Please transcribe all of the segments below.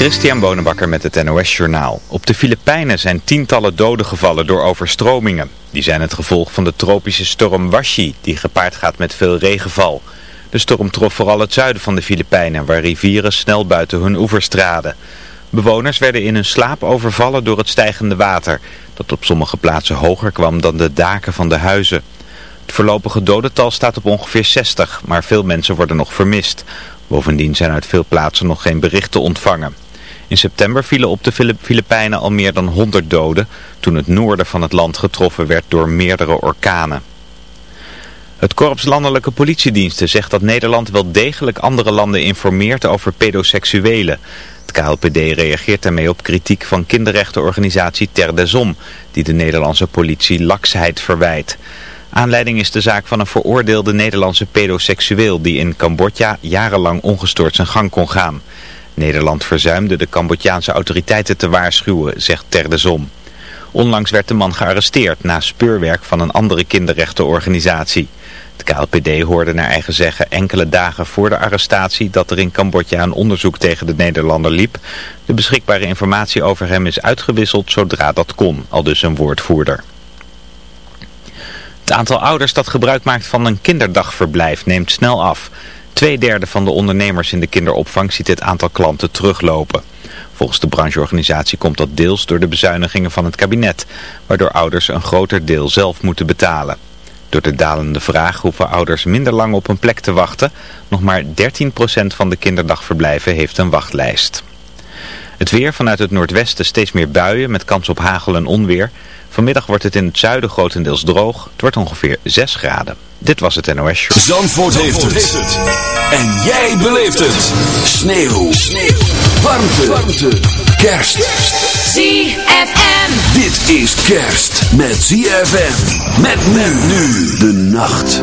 Christian Bonenbakker met het NOS Journaal. Op de Filipijnen zijn tientallen doden gevallen door overstromingen. Die zijn het gevolg van de tropische storm Washi, die gepaard gaat met veel regenval. De storm trof vooral het zuiden van de Filipijnen, waar rivieren snel buiten hun oevers traden. Bewoners werden in hun slaap overvallen door het stijgende water, dat op sommige plaatsen hoger kwam dan de daken van de huizen. Het voorlopige dodental staat op ongeveer 60, maar veel mensen worden nog vermist. Bovendien zijn uit veel plaatsen nog geen berichten ontvangen. In september vielen op de Filipijnen al meer dan 100 doden toen het noorden van het land getroffen werd door meerdere orkanen. Het Korps Landelijke Politiediensten zegt dat Nederland wel degelijk andere landen informeert over pedoseksuelen. Het KLPD reageert daarmee op kritiek van kinderrechtenorganisatie Ter des Om, die de Nederlandse politie laksheid verwijt. Aanleiding is de zaak van een veroordeelde Nederlandse pedoseksueel die in Cambodja jarenlang ongestoord zijn gang kon gaan. Nederland verzuimde de Cambodjaanse autoriteiten te waarschuwen, zegt Ter de Zom. Onlangs werd de man gearresteerd na speurwerk van een andere kinderrechtenorganisatie. Het KLPD hoorde naar eigen zeggen enkele dagen voor de arrestatie dat er in Cambodja een onderzoek tegen de Nederlander liep. De beschikbare informatie over hem is uitgewisseld zodra dat kon, al dus een woordvoerder. Het aantal ouders dat gebruik maakt van een kinderdagverblijf neemt snel af. Tweederde van de ondernemers in de kinderopvang ziet dit aantal klanten teruglopen. Volgens de brancheorganisatie komt dat deels door de bezuinigingen van het kabinet, waardoor ouders een groter deel zelf moeten betalen. Door de dalende vraag hoeven ouders minder lang op een plek te wachten. Nog maar 13% van de kinderdagverblijven heeft een wachtlijst. Het weer vanuit het noordwesten steeds meer buien met kans op hagel en onweer. Vanmiddag wordt het in het zuiden grotendeels droog. Het wordt ongeveer 6 graden. Dit was het NOS Show. Zandvoort, heeft, het. En jij beleeft het. Sneeuw. Sneeuw. Warmte. Warmte. Kerst. ZFM. Dit is kerst met ZFM. Met men nu de nacht.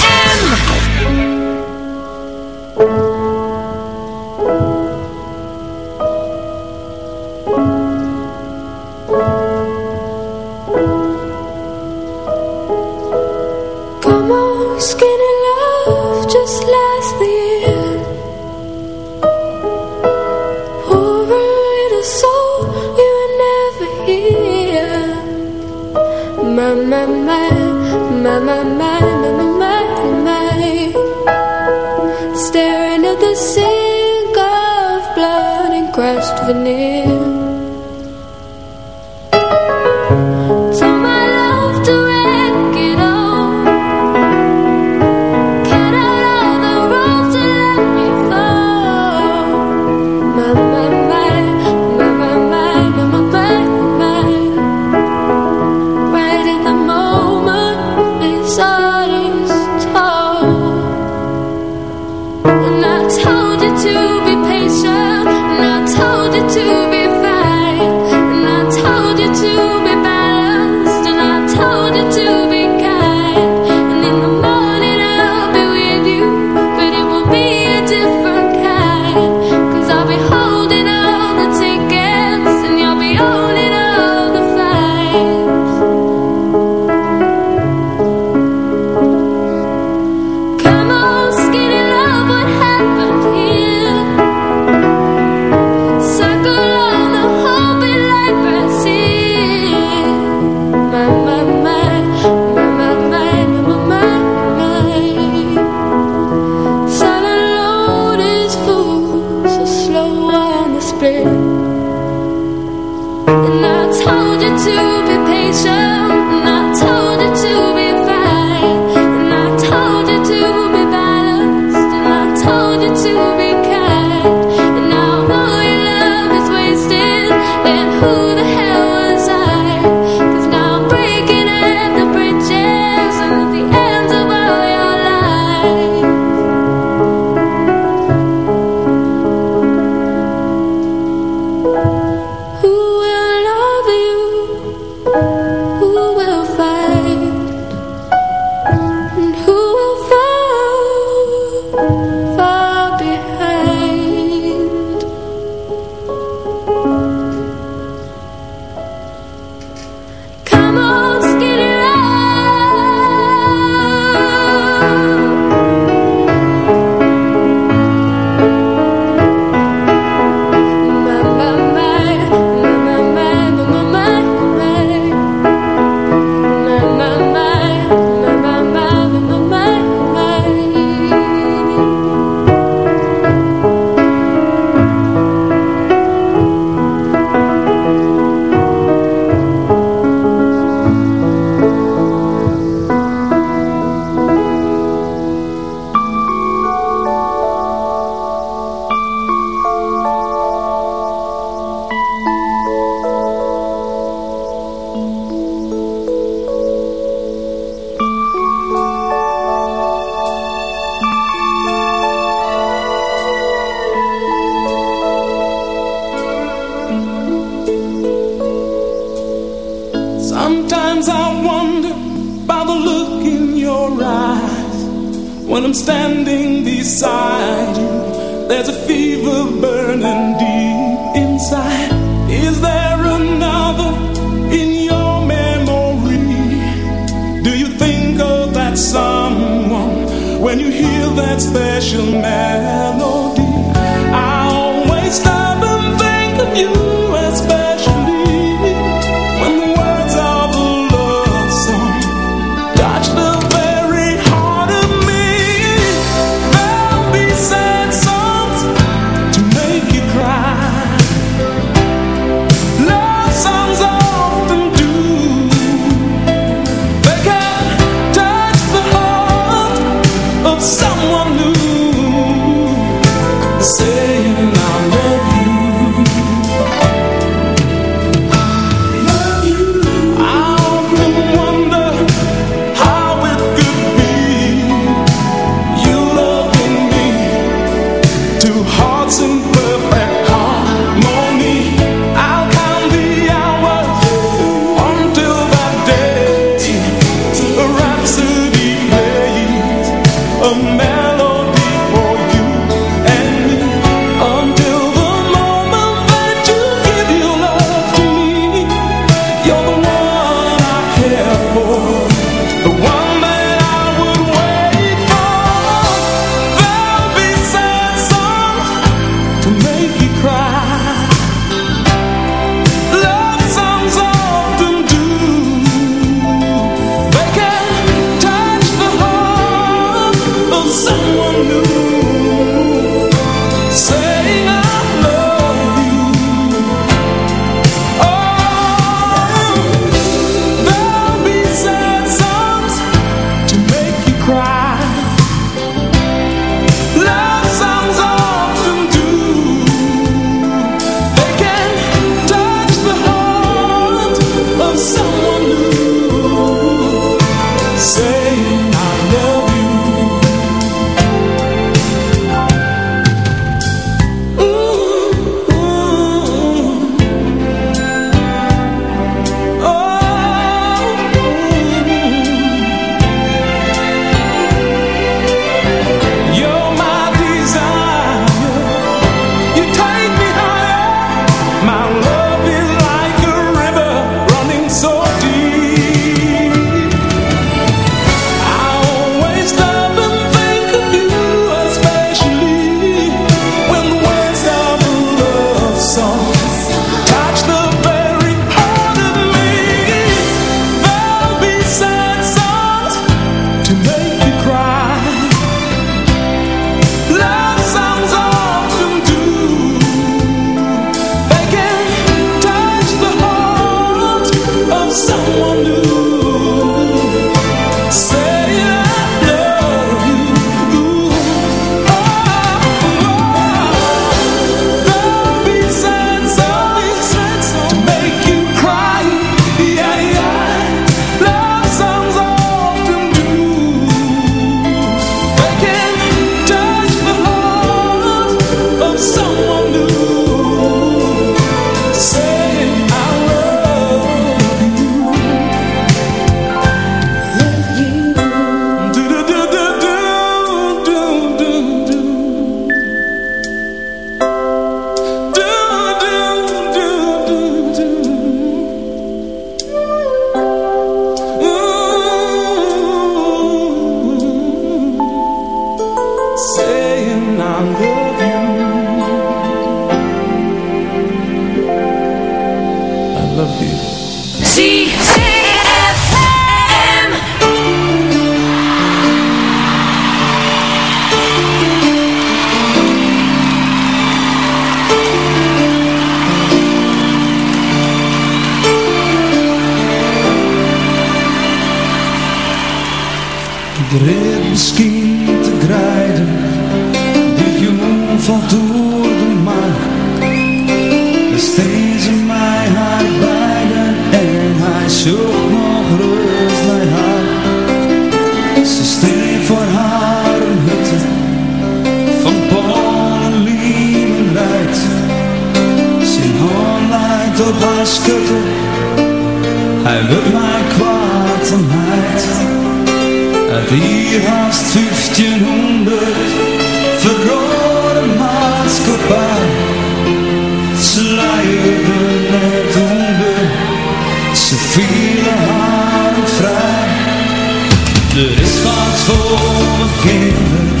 Wat voor kinderen,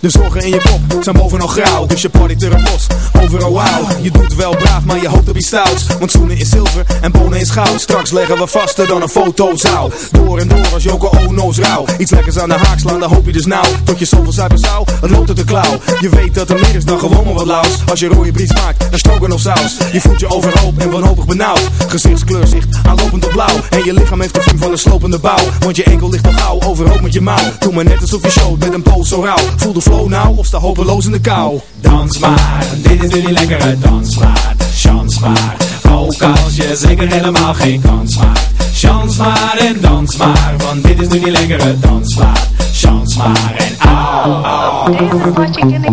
De zorgen in je kop zijn bovenal grauw, dus je partyt er los. Overal wauw, je doet wel braaf, maar je hoopt op iets stouts. Want zoenen is zilver en bonen is goud. Straks leggen we vaster dan een fotozaal. Door en door als Joko Ono's rauw. Iets lekkers aan de haak slaan, dan hoop je dus nou. Tot je zoveel zuiver zou, het loopt uit de klauw. Je weet dat er meer is dan gewoon maar wat laus. Als je rode bries maakt, dan stroken of saus. Je voelt je overhoop en wanhopig benauwd. Gezichtskleur zicht aanlopend op blauw. En je lichaam heeft de van een slopende bouw. Want je enkel ligt al gauw, overhoop met je mouw. Doe maar net alsof je showt met een poos zo rauw. Voel de flow nou of sta hopeloos in de kou. Dans maar, dit is nu die lekkere dansmaat. Chans maar, ook als je zeker helemaal geen kans maakt. Chans maar en dans maar, want dit is nu die lekkere dansmaat. Chans maar en au, au.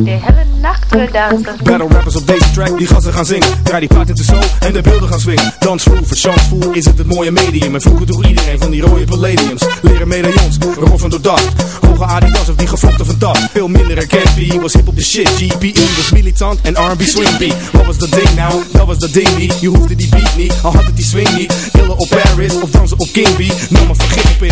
Deze de Battle rappers op deze track, die gassen gaan zingen. Draai die plaat in de zo en de beelden gaan swingen. Dansvloer, verchansvoer is het het mooie medium. En vroeger door iedereen van die rode palladiums. Leren medaillons, roffen door dag. Hoge Adidas of die gevlochten van dag. Veel minder herkend, was hip op de shit. GPE was militant en R&B swing beat. Wat was dat ding nou? Dat was dat ding niet. Je hoefde die beat niet, al had het die swing niet. Killen op Paris of dansen op King B. Nam maar op in.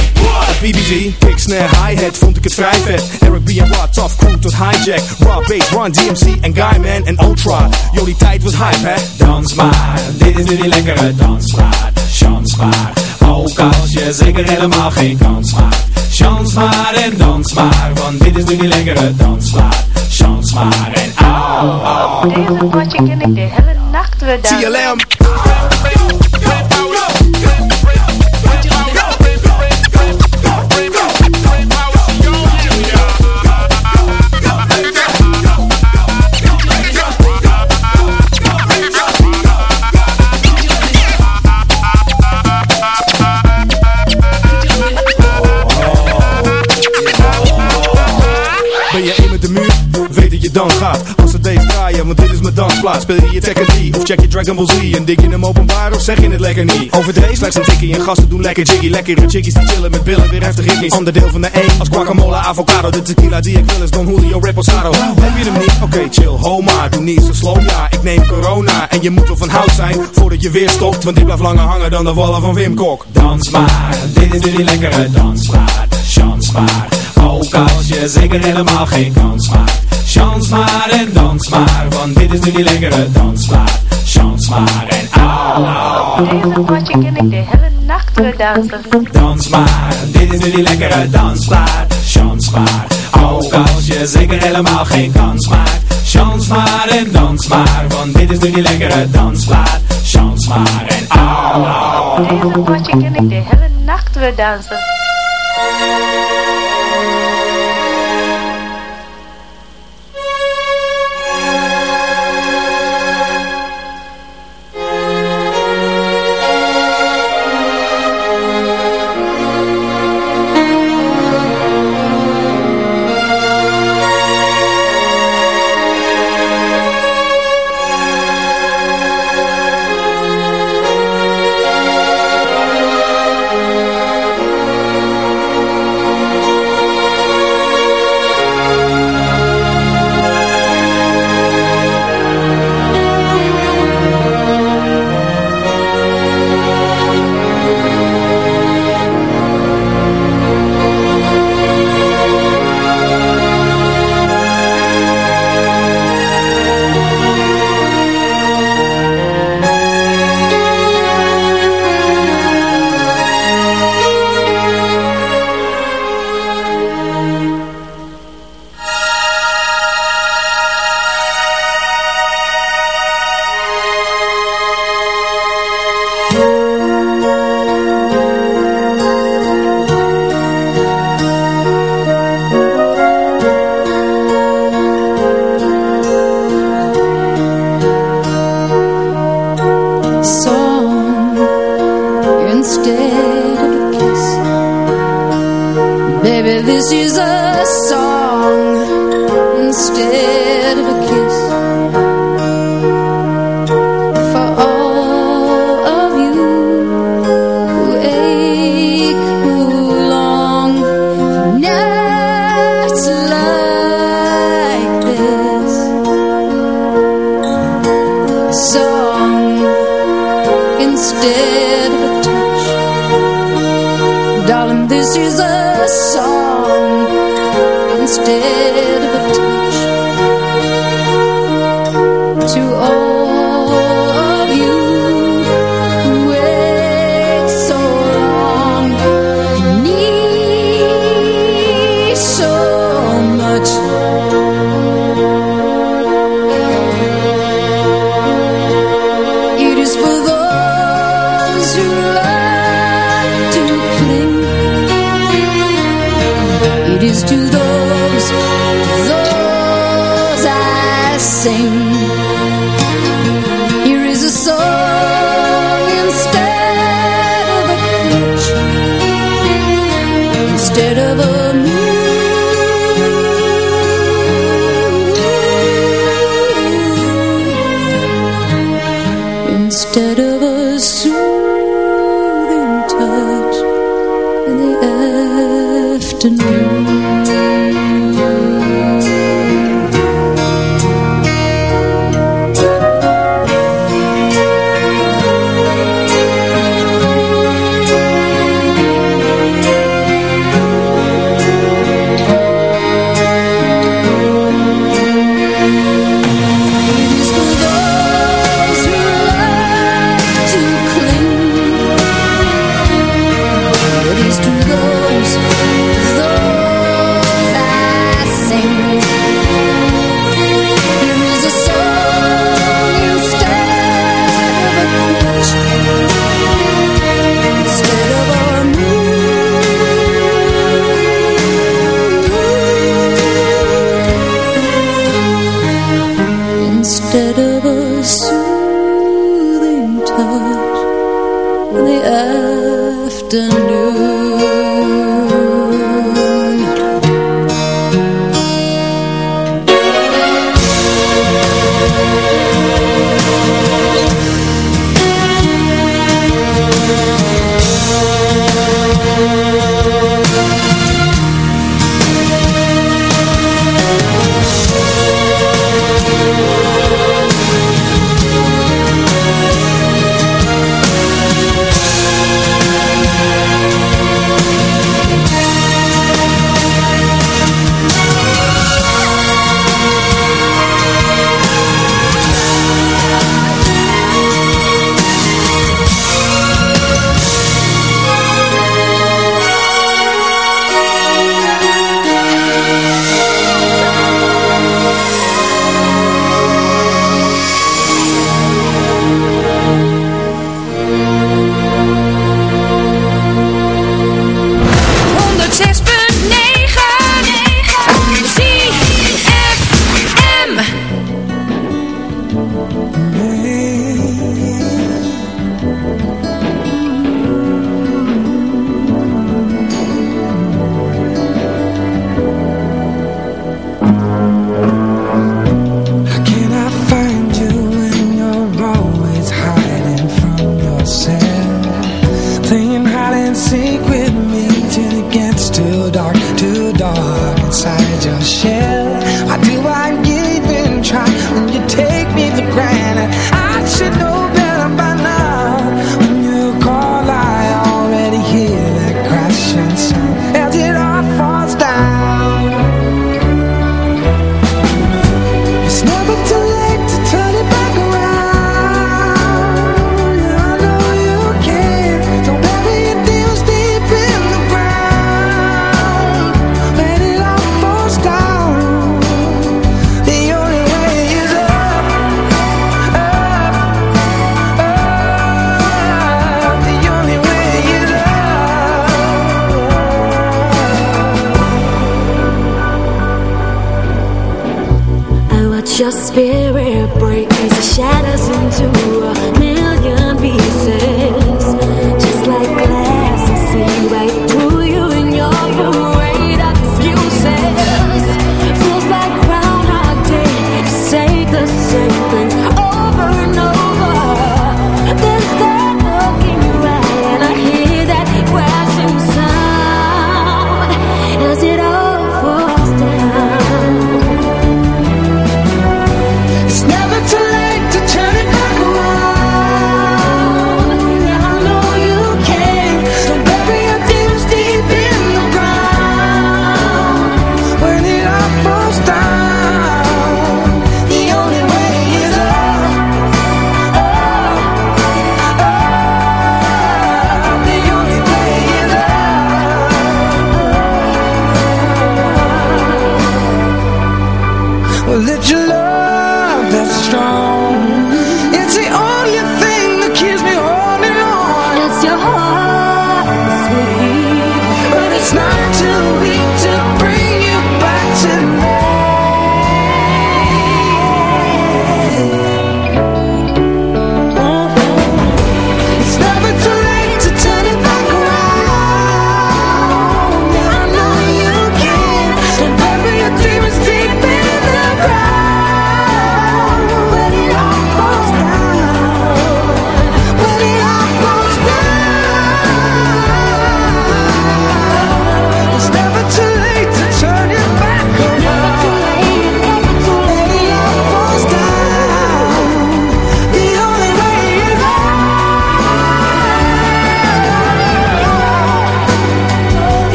BBG, kick, snare, hi-hat, vond ik het vrij vet. Eric B en Rod, tough crew tot hijack. Raw bass, Run DMC en Guyman en Ultra. Die tijd was hype, hè? Dans maar, dit is nu die lekkere dansmaat. Chans maar, ook als je zeker helemaal geen kans maakt. Chans maar en dans maar, want dit is nu die lekkere dansmaat. Chans maar en au, au. Deze potje ken ik de hele nacht weer. TLM. Want dit is mijn dansplaats Speel je je Tekken 3 of check je Dragon Ball Z En dik je hem openbaar of zeg je het lekker niet? Overdreven slechts een tikkie en gasten doen lekker jiggy. Lekkere chickies die chillen met billen, weer heftig ritmisch Ander deel van de 1 als guacamole, avocado De tequila die ik wil is Don Julio Reposado. Heb je hem niet? Oké chill, homa Doe niet zo slow, ja. Ik neem corona En je moet wel van hout zijn voordat je weer stopt Want die blijft langer hangen dan de wallen van Wim Kok. Dans maar, dit is nu die lekkere dansmaat. Chans maar, ook als je zeker helemaal geen kans maakt. Chans maar en dans maar, want dit is nu die lekkere dansmaat. Chans maar en au, deze potje ken ik de hele nacht weer dansen. Dans maar, dit is nu die lekkere dansplaat. Chans maar, ook als je zeker helemaal geen kans maakt. Chans maar en dans maar, want dit is nu die lekkere dansplaat. Chans maar en au, deze potje ken ik de hele nacht weer dansen. Música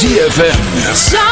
ZFM.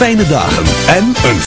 Fijne dagen en een